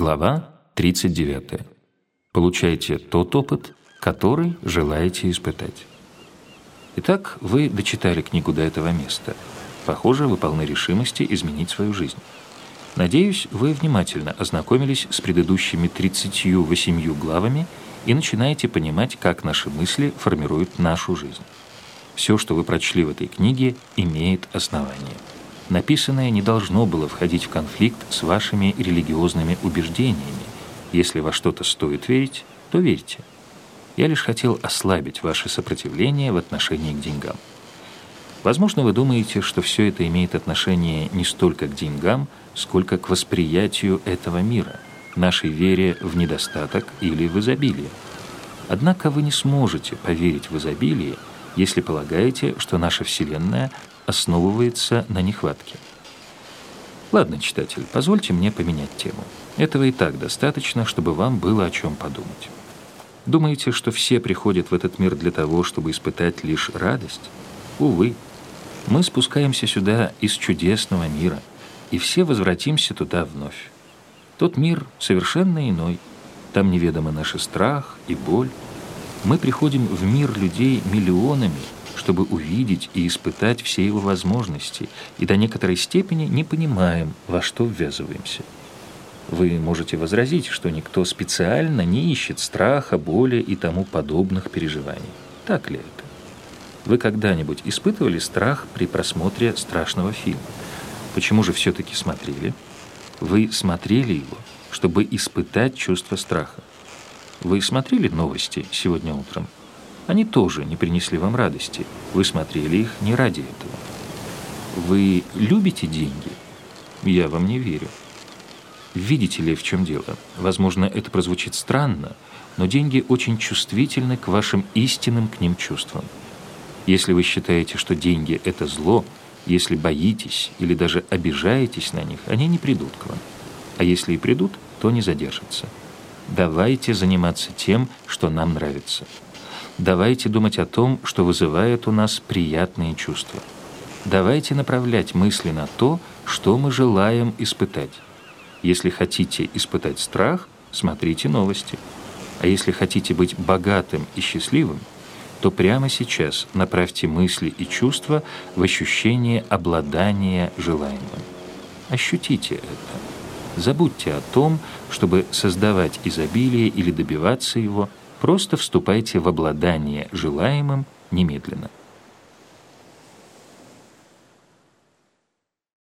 Глава 39. Получайте тот опыт, который желаете испытать. Итак, вы дочитали книгу до этого места. Похоже, вы полны решимости изменить свою жизнь. Надеюсь, вы внимательно ознакомились с предыдущими 38 главами и начинаете понимать, как наши мысли формируют нашу жизнь. Все, что вы прочли в этой книге, имеет основание. Написанное не должно было входить в конфликт с вашими религиозными убеждениями. Если во что-то стоит верить, то верьте. Я лишь хотел ослабить ваше сопротивление в отношении к деньгам. Возможно, вы думаете, что все это имеет отношение не столько к деньгам, сколько к восприятию этого мира, нашей вере в недостаток или в изобилие. Однако вы не сможете поверить в изобилие, если полагаете, что наша Вселенная основывается на нехватке. Ладно, читатель, позвольте мне поменять тему. Этого и так достаточно, чтобы вам было о чем подумать. Думаете, что все приходят в этот мир для того, чтобы испытать лишь радость? Увы, мы спускаемся сюда из чудесного мира, и все возвратимся туда вновь. Тот мир совершенно иной. Там неведомы наш страх и боль. Мы приходим в мир людей миллионами, чтобы увидеть и испытать все его возможности, и до некоторой степени не понимаем, во что ввязываемся. Вы можете возразить, что никто специально не ищет страха, боли и тому подобных переживаний. Так ли это? Вы когда-нибудь испытывали страх при просмотре страшного фильма? Почему же все-таки смотрели? Вы смотрели его, чтобы испытать чувство страха. Вы смотрели новости сегодня утром? Они тоже не принесли вам радости. Вы смотрели их не ради этого. Вы любите деньги? Я вам не верю. Видите ли, в чем дело? Возможно, это прозвучит странно, но деньги очень чувствительны к вашим истинным к ним чувствам. Если вы считаете, что деньги – это зло, если боитесь или даже обижаетесь на них, они не придут к вам. А если и придут, то не задержатся. Давайте заниматься тем, что нам нравится. Давайте думать о том, что вызывает у нас приятные чувства. Давайте направлять мысли на то, что мы желаем испытать. Если хотите испытать страх, смотрите новости. А если хотите быть богатым и счастливым, то прямо сейчас направьте мысли и чувства в ощущение обладания желаемым. Ощутите это. Забудьте о том, чтобы создавать изобилие или добиваться его – Просто вступайте в обладание желаемым немедленно.